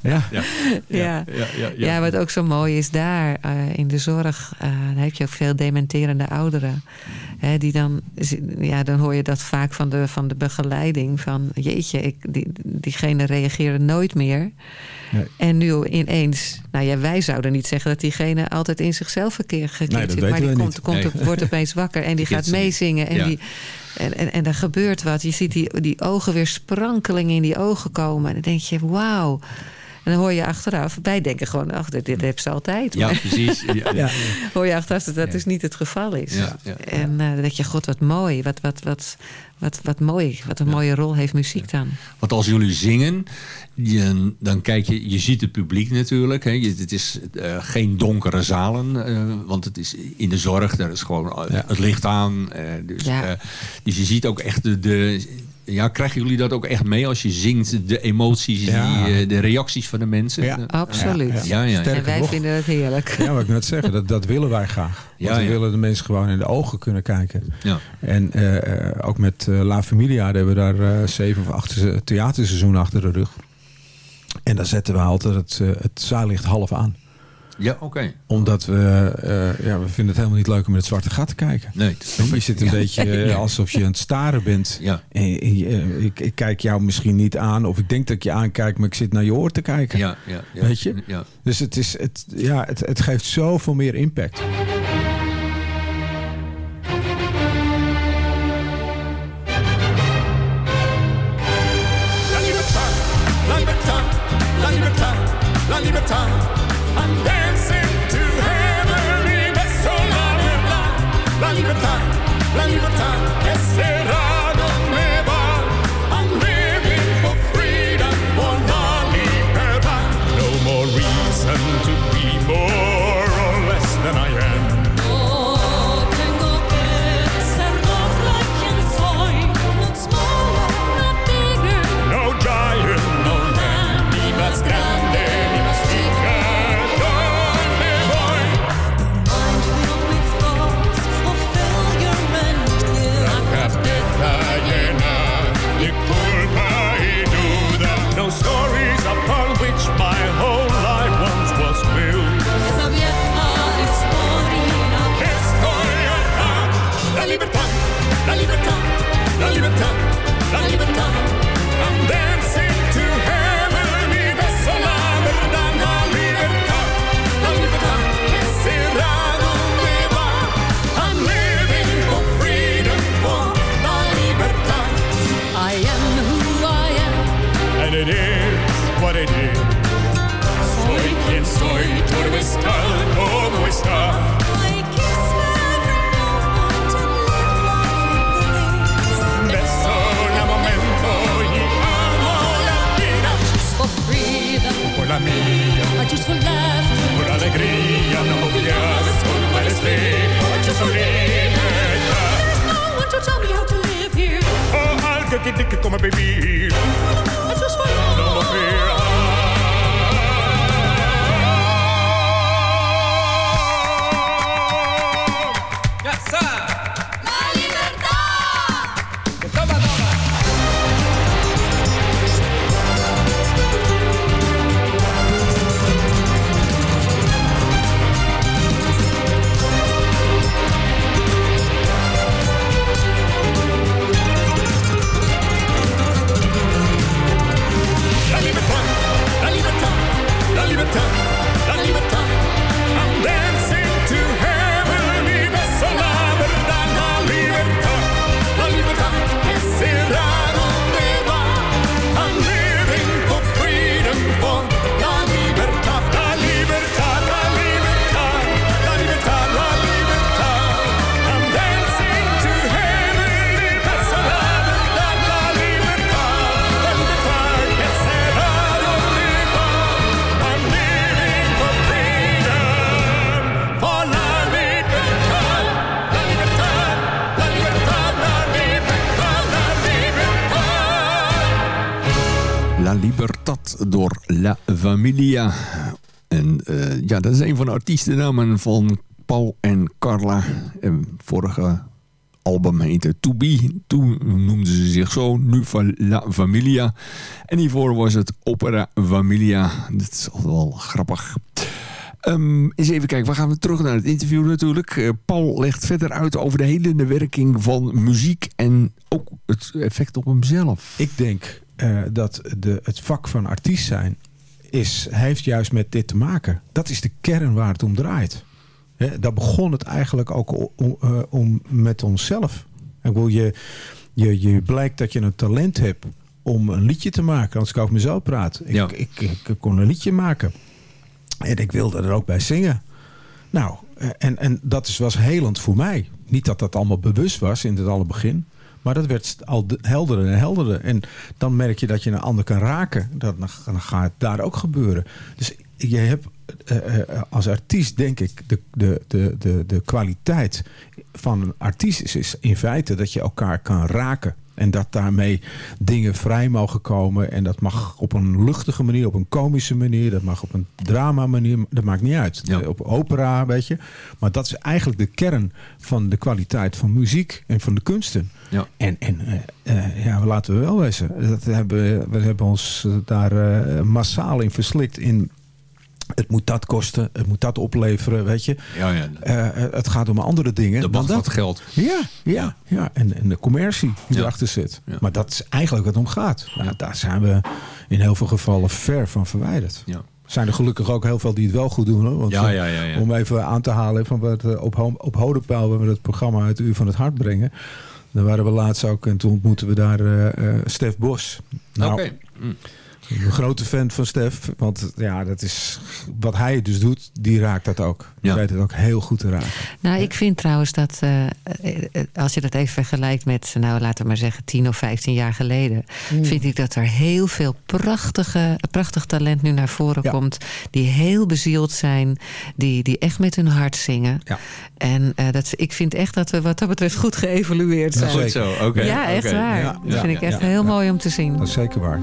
ja. Ja. Ja. Ja. Ja, wat ook zo mooi is daar uh, in de zorg, dan heb je ook veel dementerende ouderen. Hè, die dan, ja, dan hoor je dat vaak van de, van de begeleiding. Van jeetje, ik, die, diegene reageerde nooit meer. Nee. En nu ineens, nou ja, wij zouden niet zeggen dat diegene altijd in zichzelf verkeerd gekend zit. Maar die komt, komt, nee. wordt opeens wakker en die gaat meezingen. En, ja. die, en, en, en er gebeurt wat. Je ziet die, die ogen weer sprankelingen in die ogen komen. En dan denk je, wauw. En dan hoor je achteraf, wij denken gewoon, ach, dit, dit heeft ze altijd. Ja, precies. Ja, ja. hoor je achteraf dat dat dus niet het geval is. En uh, dan denk je, god, wat mooi. Wat, wat, wat, wat, wat mooi. Wat een mooie rol heeft muziek dan. Want als jullie zingen, je, dan kijk je, je ziet het publiek natuurlijk. Hè. Je, het is uh, geen donkere zalen, uh, want het is in de zorg, daar is gewoon het licht aan. dus, dus je ziet ook echt de, de ja, krijgen jullie dat ook echt mee als je zingt? De emoties, ja. die, de reacties van de mensen? Ja. Absoluut. Ja, ja. En wij vinden het heerlijk. Ja, wat ik net zeggen, dat, dat willen wij graag. Want we willen de mensen gewoon in de ogen kunnen kijken. Ja. En uh, ook met La Familia hebben we daar uh, zeven of acht theaterseizoenen achter de rug. En daar zetten we altijd het, het zaallicht half aan. Ja, oké. Okay. Omdat we, uh, ja, we vinden het helemaal niet leuk om met het zwarte gat te kijken. Nee. Je zit een ja. beetje uh, alsof je aan het staren bent. Ja. En, uh, ik, ik, kijk jou misschien niet aan, of ik denk dat ik je aankijk, maar ik zit naar je oor te kijken. Ja, ja, ja. Weet je? Ja. Dus het, is, het, ja, het, het geeft zoveel meer impact. Familia. En uh, ja, dat is een van de artiestennamen van Paul en Carla. En vorige album heette To Be. Toen noemden ze zich zo. Nu La Familia. En hiervoor was het Opera Familia. Dat is wel grappig. Um, eens even kijken, we gaan terug naar het interview natuurlijk. Uh, Paul legt verder uit over de hele werking van muziek en ook het effect op hemzelf. Ik denk uh, dat de, het vak van artiest zijn is, heeft juist met dit te maken. Dat is de kern waar het om draait. He, daar begon het eigenlijk ook om, uh, om met onszelf. Ik wil, je, je, je blijkt dat je een talent hebt om een liedje te maken. Als ik over mezelf praat. Ik, Ja. ik, ik, ik kon een liedje maken. En ik wilde er ook bij zingen. Nou, eh, en, en dat is, was helend voor mij. Niet dat dat allemaal bewust was in het alle begin. Maar dat werd al de- helderder en helderder. En dan merk je dat je een ander kan raken. Dat, dan, gaat daar ook gebeuren. Dus je hebt eh, eh, als artiest, denk ik, de, de, de, de, de kwaliteit van een artiest is in feite dat je elkaar kan raken. En dat daarmee dingen vrij mogen komen. En dat mag op een luchtige manier, op een komische manier. Dat mag op een drama manier. Dat maakt niet uit. Ja. Op opera, weet je. Maar dat is eigenlijk de kern van de kwaliteit van muziek en van de kunsten. Ja. En, en eh, eh, ja, laten we wel wezen. Dat hebben, we hebben ons eh, daar eh, massaal in verslikt. In het moet dat kosten, het moet dat opleveren, weet je. Ja, ja. Eh, eh, het gaat om andere dingen. Dat dan dat. geld. Ja, ja, ja. En, en de commercie die Ja. erachter zit. Ja. Maar dat is eigenlijk wat het om gaat. Nou, daar zijn we in heel veel gevallen ver van verwijderd. Ja. Zijn er gelukkig ook heel veel die het wel goed doen. Hoor. Want, Ja, ja, ja. Om even aan te halen van wat eh, op, op Hodepeil, waar we het programma uit Uur van het Hart brengen. Daar waren we laatst ook en toen ontmoeten we daar eh, Stef Bos. Nou, Oké. Mm. Ik ben een grote fan van Stef. Want ja, dat is wat hij dus doet, die raakt dat ook. Die Ja. weet het ook heel goed te raken. Nou, ik vind trouwens dat eh, eh, als je dat even vergelijkt met, nou laten we maar zeggen, 10 of 15 jaar geleden, vind ik dat er heel veel prachtige, prachtig talent nu naar voren Ja. komt. Die heel bezield zijn, die, die echt met hun hart zingen. Ja. En eh, dat, ik vind echt dat we wat dat betreft goed geëvolueerd zijn. Goed zo, oké. Ja, echt waar. Ja, dat vind ik echt ja, heel ja. mooi om te zien. Dat is zeker waar.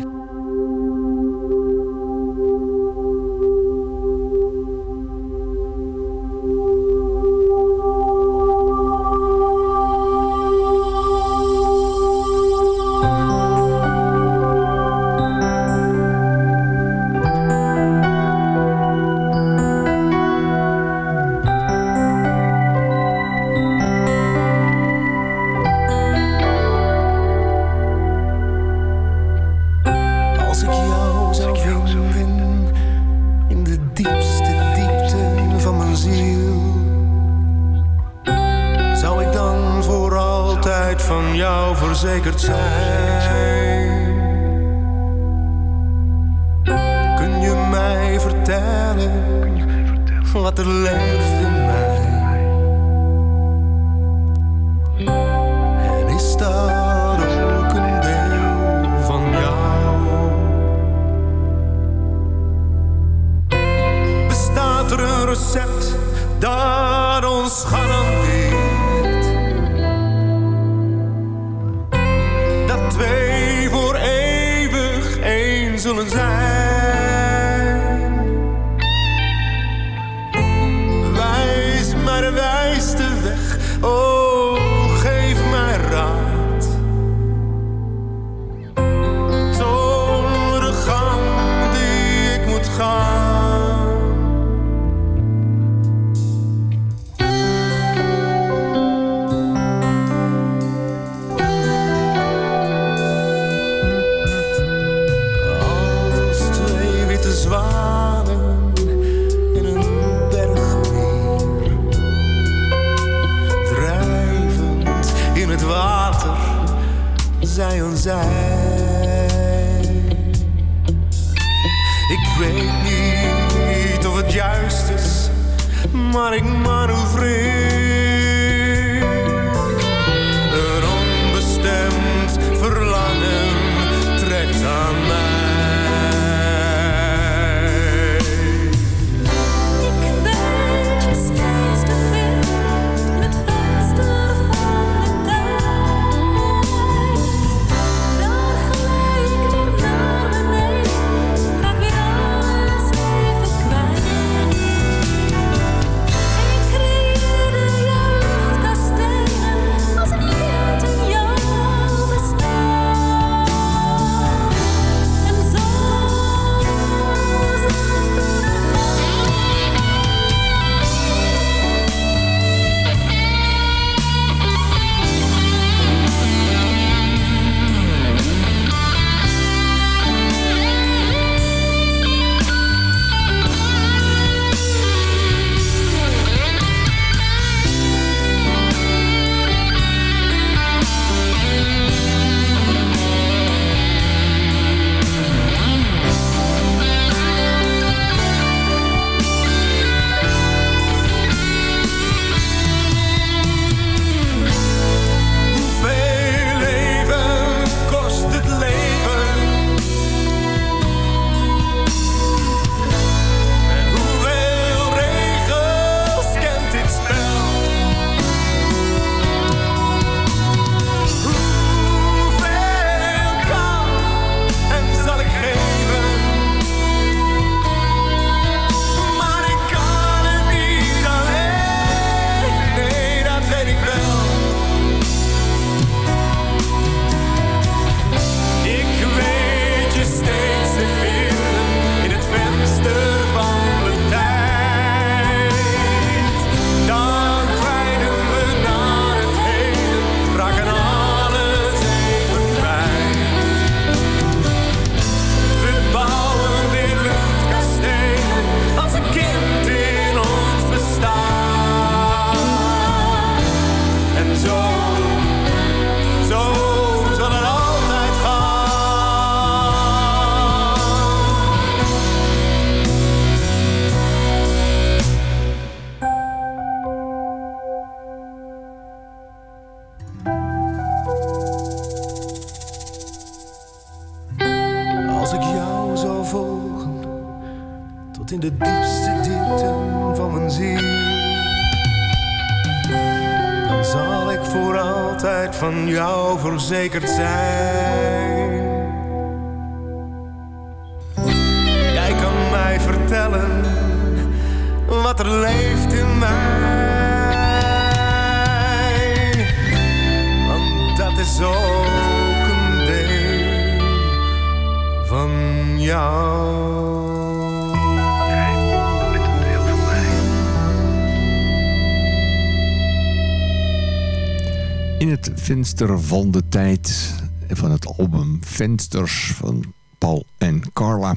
Van de tijd van het album Vensters van Paul en Carla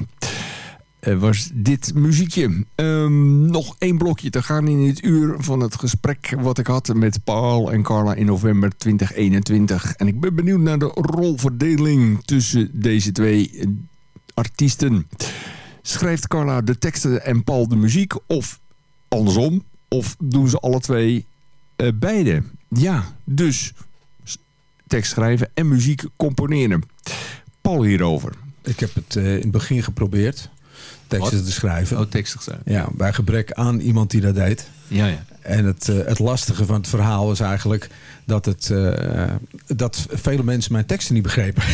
eh, was dit muziekje. Ehm, nog één blokje te gaan in dit uur van het gesprek wat ik had met Paul en Carla in november 2021. En ik ben benieuwd naar de rolverdeling tussen deze twee artiesten. Schrijft Carla de teksten en Paul de muziek of andersom? Of doen ze alle twee eh, beide? Ja, dus tekst schrijven en muziek componeren. Paul hierover. Ik heb het eh, in het begin geprobeerd. Teksten Wat? te schrijven. Oh, tekst schrijven. Ja, bij gebrek aan iemand die dat deed. Ja, ja. En het, eh, het lastige van het verhaal was eigenlijk dat, het, eh, dat vele mensen mijn teksten niet begrepen.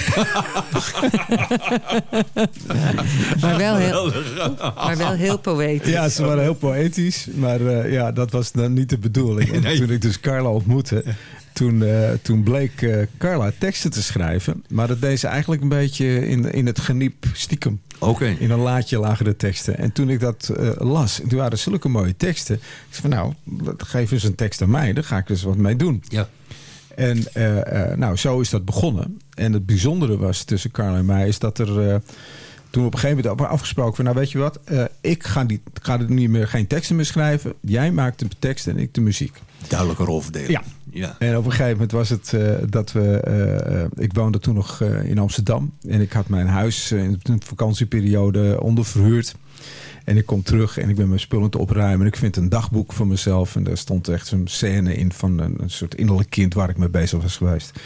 Maar wel heel, maar wel heel poëtisch. Ja, ze waren heel poëtisch, maar eh, ja, dat was dan niet de bedoeling. En toen ik dus Carla ontmoette, toen, eh, toen bleek eh, Carla teksten te schrijven. Maar dat deed ze eigenlijk een beetje in, in het geniep stiekem. Oké. In een laadje lagen de teksten. En toen ik dat eh, las, en toen waren zulke mooie teksten. Ik zei van nou, geef eens een tekst aan mij, daar ga ik dus wat mee doen. Ja. En eh, eh, nou, zo is dat begonnen. En het bijzondere was tussen Carla en mij is dat er toen op een gegeven moment afgesproken van, nou weet je wat, ik ga, die, ga er niet meer geen teksten meer schrijven. Jij maakt de teksten en ik de muziek. Duidelijke rolverdeling. Ja. Ja. En op een gegeven moment was het eh, dat we. eh, eh, ik woonde toen nog in Amsterdam. En ik had mijn huis in de vakantieperiode onderverhuurd. En ik kom terug en ik ben mijn spullen te opruimen. En ik vind een dagboek van mezelf. En daar stond echt zo'n scène in van een, een soort innerlijk kind waar ik mee bezig was geweest.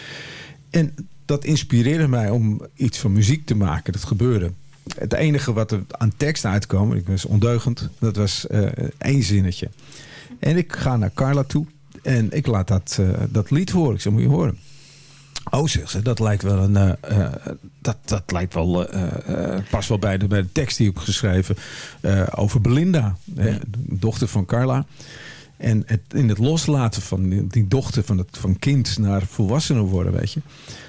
En dat inspireerde mij om iets van muziek te maken. Dat gebeurde. Het enige wat er aan tekst uitkwam, ik was ondeugend, dat was eh, één zinnetje. En ik ga naar Carla toe en ik laat dat, eh, dat lied horen. Ik zeg, moet je horen. Oh, zegt ze, dat lijkt wel een. eh, eh, dat, dat lijkt wel. eh, past wel bij de, bij de tekst die ik heb geschreven. over Belinda, hè, de dochter van Carla. En het, in het loslaten van die, die dochter van het van kind naar volwassenen worden, weet je.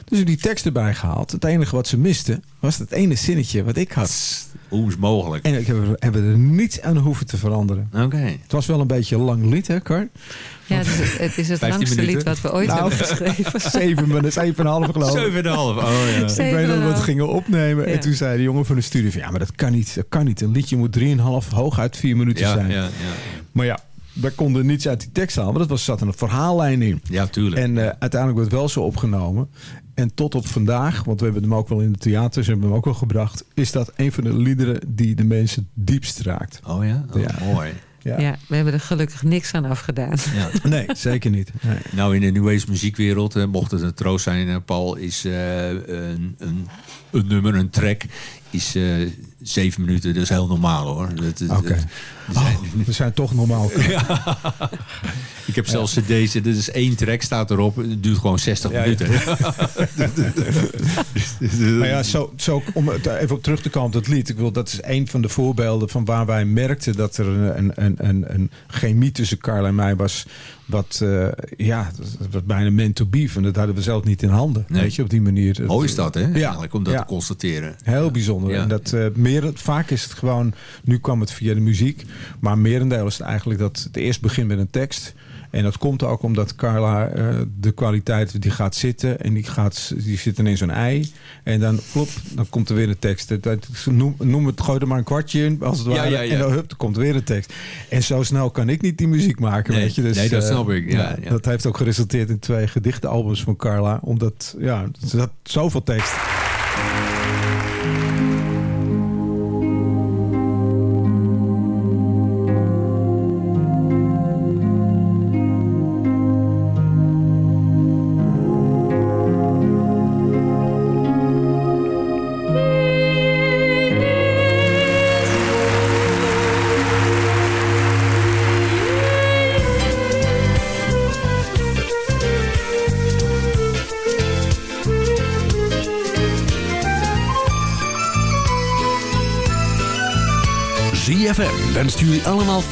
Dus ik die tekst erbij gehaald. Het enige wat ze miste was het ene zinnetje wat ik had. Hoe is mogelijk? En ik heb, er- hebben er niets aan hoeven te veranderen. Oké. Het was wel een beetje een lang lied, hè, Cor? Ja, het is, het is het 15 langste minuten. lied wat we ooit Nou, hebben geschreven. Zeven minuten, zeven en een half geloof ik. 7,5. Oh ja. Ik weet dat we het 7,5. gingen opnemen. Ja. En toen zei de jongen van de studie van... ja, maar dat kan niet. Dat kan niet. Een liedje moet 3,5 hooguit 4 minuten Ja, zijn. ja, ja. Maar ja, wij konden niets uit die tekst halen. Maar dat was, zat een verhaallijn in. ja, tuurlijk. En eh, uiteindelijk werd het wel zo opgenomen. En tot op vandaag, want we hebben hem ook wel in de theaters... hebben we hem ook wel gebracht... is dat een van de liederen die de mensen diepst raakt. oh ja? Oh, Ja. Mooi. Ja. Ja, we hebben er gelukkig niks aan afgedaan. Ja. Nee, zeker niet. Nee. Nou, in de New Age muziekwereld, eh, mocht het een troost zijn, Paul, is eh, een, een, een nummer, een track, is eh, zeven minuten. Dat is heel normaal hoor. Dat, dat- Oké. dat- Oh, we zijn toch normaal. ik heb zelfs cd's, dit is één track, staat erop. Het duurt gewoon 60 Ja, ja. minuten. Maar ja, zo, zo, om het even op terug te komen op dat lied. Ik wil, dat is een van de voorbeelden van waar wij merkten dat er een, een, een, een, een chemie tussen Carla en mij was. Wat, eh, ja, was bijna meant to be. Van, dat hadden we zelf niet in handen. Nee. Weet je, op die manier. Mooi is dat, hè? Ja. Eigenlijk, om dat Ja. te constateren. Heel bijzonder. Ja. En dat, eh, meer, vaak is het gewoon, nu kwam het via de muziek. Maar merendeel is het eigenlijk dat het eerst begint met een tekst. En dat komt ook omdat Carla eh, de kwaliteit, die gaat zitten. En die, gaat, die zit in zo'n ei. En dan, plop, dan komt er weer een tekst. Dat- dat- Noem, noem het, gooi er maar een kwartje in, als het ware. ja, ja. En dan, hup, er komt weer een tekst. En zo snel kan ik niet die muziek maken, Nee, weet je. Dus, nee, dat eh, snap ik, ja. Dat heeft ook geresulteerd in twee gedichtenalbums van Carla. Omdat, ja, ze had zoveel tekst.